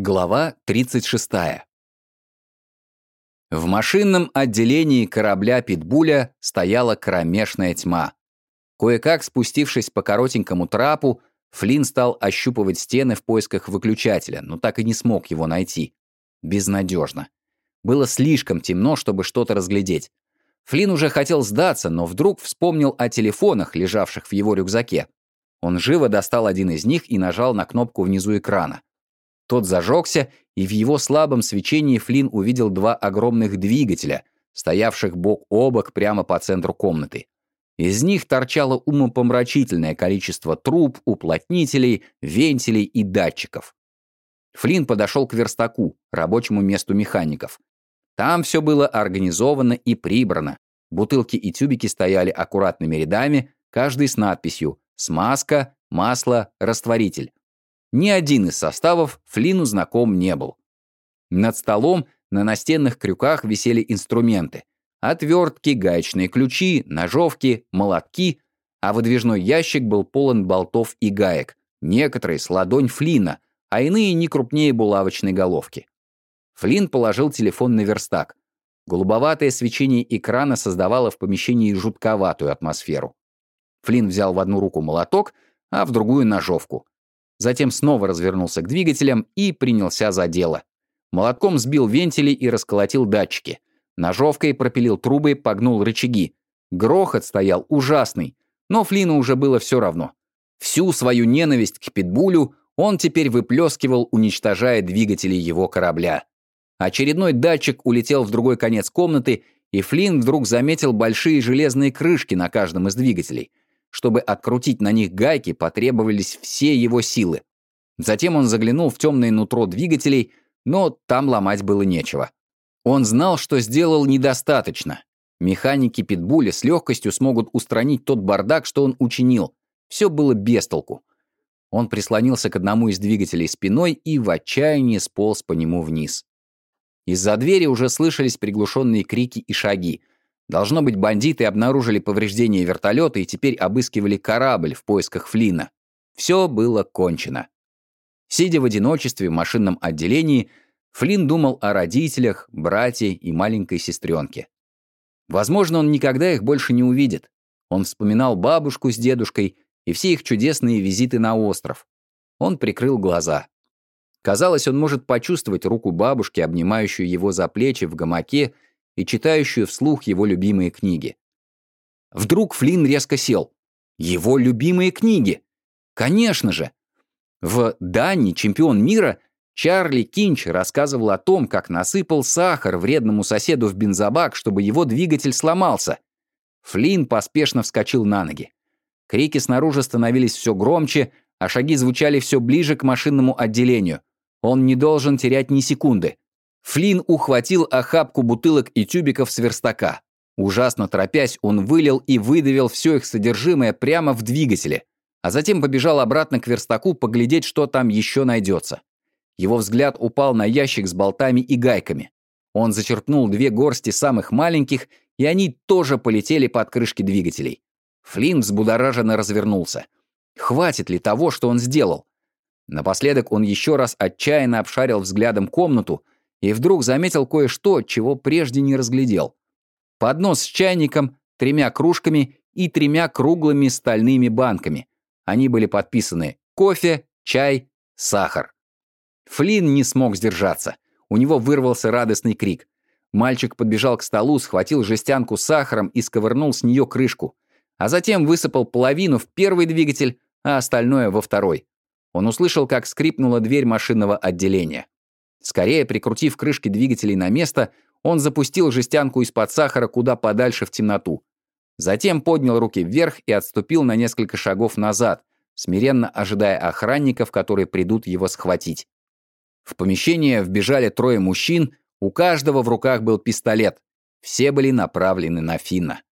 Глава 36. В машинном отделении корабля «Питбуля» стояла кромешная тьма. Кое-как спустившись по коротенькому трапу, Флинн стал ощупывать стены в поисках выключателя, но так и не смог его найти. Безнадежно. Было слишком темно, чтобы что-то разглядеть. Флинн уже хотел сдаться, но вдруг вспомнил о телефонах, лежавших в его рюкзаке. Он живо достал один из них и нажал на кнопку внизу экрана. Тот зажегся, и в его слабом свечении Флинн увидел два огромных двигателя, стоявших бок о бок прямо по центру комнаты. Из них торчало умопомрачительное количество труб, уплотнителей, вентилей и датчиков. Флинн подошел к верстаку, рабочему месту механиков. Там все было организовано и прибрано. Бутылки и тюбики стояли аккуратными рядами, каждый с надписью «Смазка», «Масло», «Растворитель». Ни один из составов Флину знаком не был. Над столом на настенных крюках висели инструменты. Отвертки, гаечные ключи, ножовки, молотки, а выдвижной ящик был полон болтов и гаек, некоторые с ладонь Флина, а иные не крупнее булавочной головки. Флин положил телефон на верстак. Голубоватое свечение экрана создавало в помещении жутковатую атмосферу. Флин взял в одну руку молоток, а в другую ножовку. Затем снова развернулся к двигателям и принялся за дело. Молотком сбил вентили и расколотил датчики. Ножовкой пропилил трубы, погнул рычаги. Грохот стоял ужасный, но Флину уже было все равно. Всю свою ненависть к Питбулю он теперь выплескивал, уничтожая двигатели его корабля. Очередной датчик улетел в другой конец комнаты, и Флин вдруг заметил большие железные крышки на каждом из двигателей. Чтобы открутить на них гайки, потребовались все его силы. Затем он заглянул в темное нутро двигателей, но там ломать было нечего. Он знал, что сделал недостаточно. Механики Питбуля с легкостью смогут устранить тот бардак, что он учинил. Все было без толку. Он прислонился к одному из двигателей спиной и в отчаянии сполз по нему вниз. Из-за двери уже слышались приглушенные крики и шаги. Должно быть, бандиты обнаружили повреждения вертолета и теперь обыскивали корабль в поисках Флина. Все было кончено. Сидя в одиночестве в машинном отделении, Флинн думал о родителях, брате и маленькой сестренке. Возможно, он никогда их больше не увидит. Он вспоминал бабушку с дедушкой и все их чудесные визиты на остров. Он прикрыл глаза. Казалось, он может почувствовать руку бабушки, обнимающую его за плечи в гамаке и читающую вслух его любимые книги. Вдруг Флинн резко сел. Его любимые книги! Конечно же! В «Данни. Чемпион мира» Чарли Кинч рассказывал о том, как насыпал сахар вредному соседу в бензобак, чтобы его двигатель сломался. Флинн поспешно вскочил на ноги. Крики снаружи становились все громче, а шаги звучали все ближе к машинному отделению. Он не должен терять ни секунды. Флинн ухватил охапку бутылок и тюбиков с верстака. Ужасно торопясь, он вылил и выдавил все их содержимое прямо в двигателе, а затем побежал обратно к верстаку поглядеть, что там еще найдется. Его взгляд упал на ящик с болтами и гайками. Он зачерпнул две горсти самых маленьких, и они тоже полетели под крышки двигателей. Флинн взбудораженно развернулся. Хватит ли того, что он сделал? Напоследок он еще раз отчаянно обшарил взглядом комнату, и вдруг заметил кое-что, чего прежде не разглядел. Поднос с чайником, тремя кружками и тремя круглыми стальными банками. Они были подписаны «Кофе», «Чай», «Сахар». Флинн не смог сдержаться. У него вырвался радостный крик. Мальчик подбежал к столу, схватил жестянку с сахаром и сковырнул с нее крышку. А затем высыпал половину в первый двигатель, а остальное во второй. Он услышал, как скрипнула дверь машинного отделения. Скорее прикрутив крышки двигателей на место, он запустил жестянку из-под сахара куда подальше в темноту. Затем поднял руки вверх и отступил на несколько шагов назад, смиренно ожидая охранников, которые придут его схватить. В помещение вбежали трое мужчин, у каждого в руках был пистолет. Все были направлены на Финна.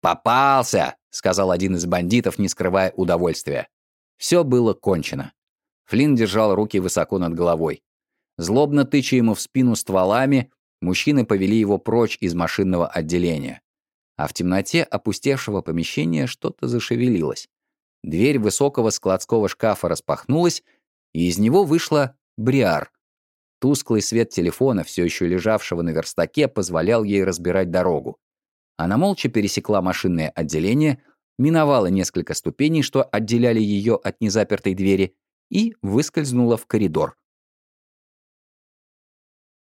«Попался!» — сказал один из бандитов, не скрывая удовольствия. Все было кончено. Флинн держал руки высоко над головой. Злобно тыча ему в спину стволами, мужчины повели его прочь из машинного отделения. А в темноте опустевшего помещения что-то зашевелилось. Дверь высокого складского шкафа распахнулась, и из него вышла Бриар. Тусклый свет телефона, все еще лежавшего на верстаке, позволял ей разбирать дорогу. Она молча пересекла машинное отделение, миновала несколько ступеней, что отделяли ее от незапертой двери, и выскользнула в коридор.